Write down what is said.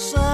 说。